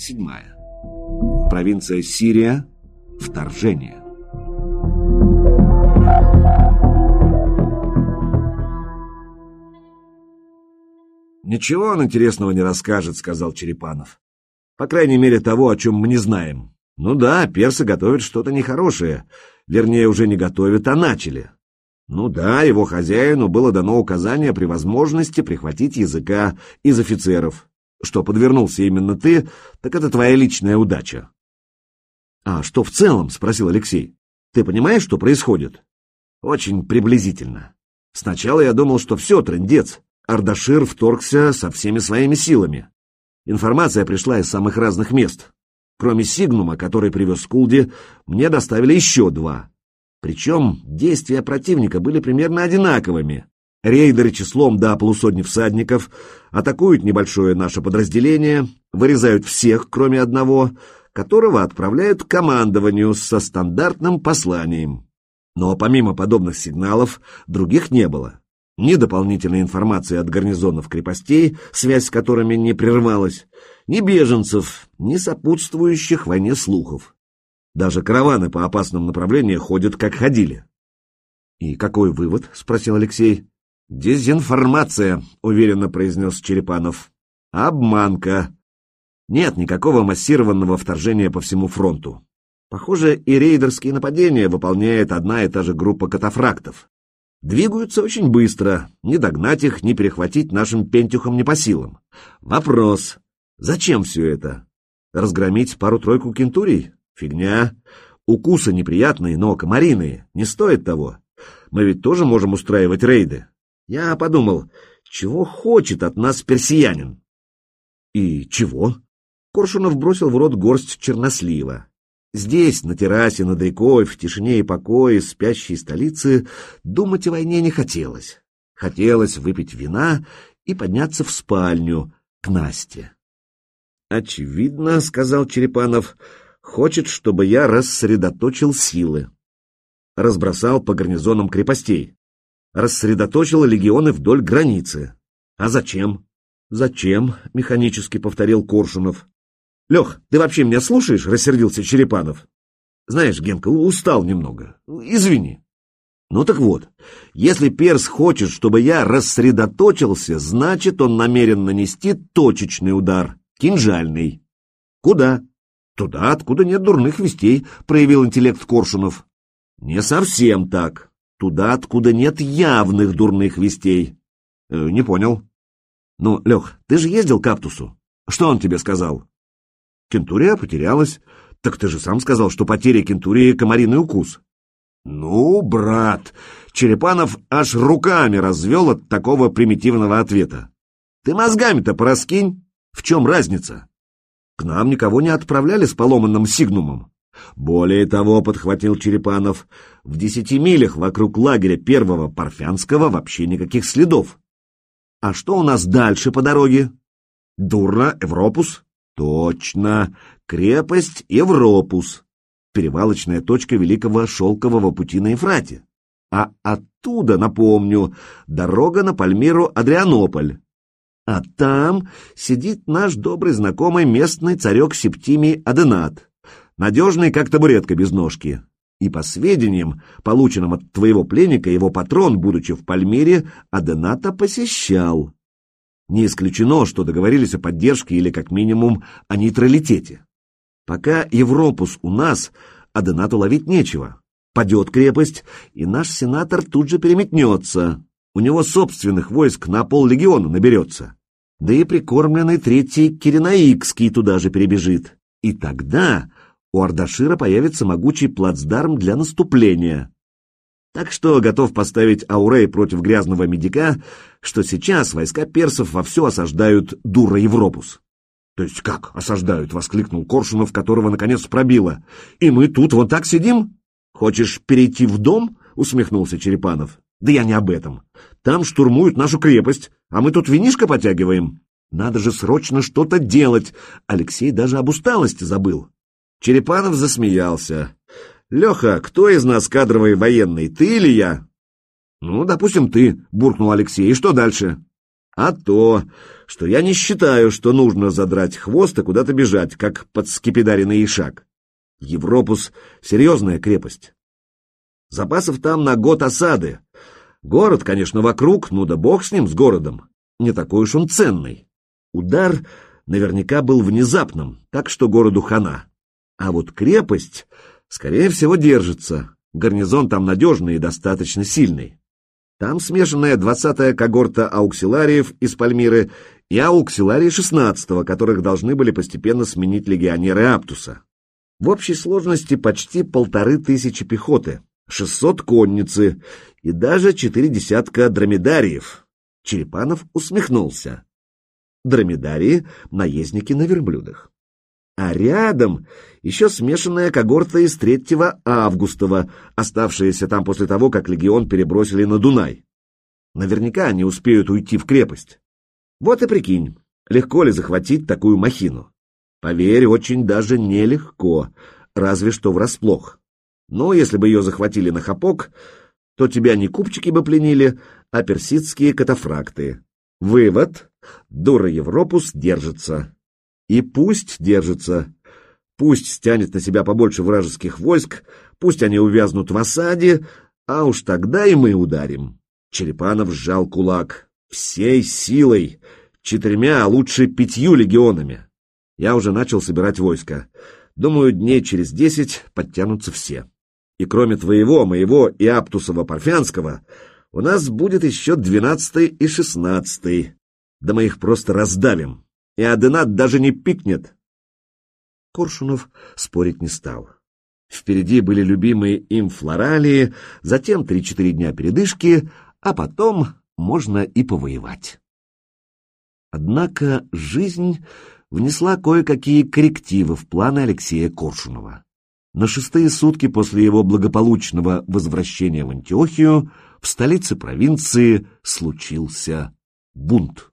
седьмая. Провинция Сирия. Вторжение. «Ничего он интересного не расскажет», — сказал Черепанов. «По крайней мере, того, о чем мы не знаем. Ну да, персы готовят что-то нехорошее. Вернее, уже не готовят, а начали. Ну да, его хозяину было дано указание при возможности прихватить языка из офицеров. Что подвернулся именно ты, так это твоя личная удача. «А что в целом?» — спросил Алексей. «Ты понимаешь, что происходит?» «Очень приблизительно. Сначала я думал, что все, трындец. Ардашир вторгся со всеми своими силами. Информация пришла из самых разных мест. Кроме Сигнума, который привез Скулди, мне доставили еще два. Причем действия противника были примерно одинаковыми. Рейдеры числом до полусотни всадников атакуют небольшое наше подразделение, вырезают всех, кроме одного, которого отправляют к командованию со стандартным посланием. Но помимо подобных сигналов, других не было ни дополнительной информации от гарнизонов крепостей, связь с которыми не прерывалась, ни беженцев, ни сопутствующих войне слухов. Даже караваны по опасным направлениям ходят, как ходили. «И какой вывод?» — спросил Алексей. «Дезинформация», — уверенно произнес Черепанов. «Обманка. Нет никакого массированного вторжения по всему фронту. Похоже, и рейдерские нападения выполняет одна и та же группа катафрактов. Двигаются очень быстро, не догнать их, не перехватить нашим пентюхам не по силам. Вопрос, зачем все это? Разгромить пару-тройку кентурий? Фигня. Укусы неприятные, но комариные, не стоит того. Мы ведь тоже можем устраивать рейды. Я подумал, чего хочет от нас персиянин? И чего? Коршунов бросил в рот горсть чернослива. Здесь, на террасе, над рекой, в тишине и покое спящей столицы, думать о войне не хотелось. Хотелось выпить вина и подняться в спальню к Насте. «Очевидно, — сказал Черепанов, — хочет, чтобы я рассредоточил силы. Разбросал по гарнизонам крепостей. Рассредоточил легионы вдоль границы. А зачем? Зачем? — механически повторил Коршунов. Лех, ты вообще меня слушаешь? Рассердился Черепанов. Знаешь, Генка, устал немного. Извини. Ну так вот, если Перс хочет, чтобы я рассредоточился, значит, он намерен нанести точечный удар, кинжальный. Куда? Туда, откуда нет дурных вестей, проявил интеллект Коршунов. Не совсем так. Туда, откуда нет явных дурных вестей. Э, не понял. Ну, Лех, ты же ездил к Каптусу. Что он тебе сказал? Кентурия потерялась. Так ты же сам сказал, что потеря кентурии — комариный укус. Ну, брат, Черепанов аж руками развел от такого примитивного ответа. Ты мозгами-то пораскинь. В чем разница? К нам никого не отправляли с поломанным сигнумом. Более того, подхватил Черепанов, в десяти милях вокруг лагеря первого Парфянского вообще никаких следов. А что у нас дальше по дороге? Дурна, Европус? Точно, крепость Европус, перевалочная точка Великого Шелкового пути на Ефрате. А оттуда, напомню, дорога на Пальмиру-Адрианополь. А там сидит наш добрый знакомый местный царек Септимий Аденат, надежный, как табуретка без ножки. И по сведениям, полученным от твоего пленника, его патрон, будучи в Пальмире, Адената посещал. Не исключено, что договорились о поддержке или, как минимум, о нейтралитете. Пока Европус у нас, а Донату ловить нечего. Падет крепость, и наш сенатор тут же переметнется. У него собственных войск на поллегиона наберется. Да и прикормленный третий Киренаикский туда же перебежит. И тогда у Ардашира появится могучий плацдарм для наступления. Так что готов поставить Аурей против грязного медика, что сейчас войска персов вовсю осаждают дура Европус. То есть как осаждают, воскликнул Коршунов, которого наконец пробило. И мы тут вот так сидим? Хочешь перейти в дом? усмехнулся Черепанов. Да я не об этом. Там штурмуют нашу крепость, а мы тут винишко потягиваем. Надо же срочно что-то делать. Алексей даже об усталости забыл. Черепанов засмеялся. «Леха, кто из нас кадровый военный, ты или я?» «Ну, допустим, ты», — буркнул Алексей. «И что дальше?» А то, что я не считаю, что нужно задрать хвост и куда-то бежать, как подскипидаренный ишак. Европус — серьезная крепость. Запасов там на год осады. Город, конечно, вокруг, ну да бог с ним, с городом. Не такой уж он ценный. Удар наверняка был внезапным, так что городу хана. А вот крепость, скорее всего, держится. Гарнизон там надежный и достаточно сильный. Там смешанная двадцатая когорта ауксилариев из Пальмиры и ауксиларии шестнадцатого, которых должны были постепенно сменить легионеры Аптуса. В общей сложности почти полторы тысячи пехоты, шестьсот конницы и даже четыре десятка дромедариев. Черепанов усмехнулся. Дромедарии — наездники на верблюдах. А рядом еще смешанная когорта из третьего Августова, оставшаяся там после того, как легион перебросили на Дунай. Наверняка они успеют уйти в крепость. Вот и прикинь, легко ли захватить такую махину? Поверь, очень даже нелегко, разве что врасплох. Но если бы ее захватили на хапок, то тебя не купчики бы пленили, а персидские катафракты. Вывод — дура Европус держится. И пусть держится. Пусть стянет на себя побольше вражеских войск, пусть они увязнут в осаде, а уж тогда и мы ударим. Черепанов сжал кулак. Всей силой, четырьмя, а лучше пятью легионами. Я уже начал собирать войско. Думаю, дней через десять подтянутся все. И кроме твоего, моего и Аптусова-Парфянского, у нас будет еще двенадцатый и шестнадцатый. Да мы их просто раздавим, и Аденат даже не пикнет. Коршунов спорить не стал. Впереди были любимые им флоралии, затем три-четыре дня передышки, а потом можно и повоевать. Однако жизнь внесла кое-какие коррективы в планы Алексея Коршунова. На шестые сутки после его благополучного возвращения в Антиохию в столице провинции случился бунт.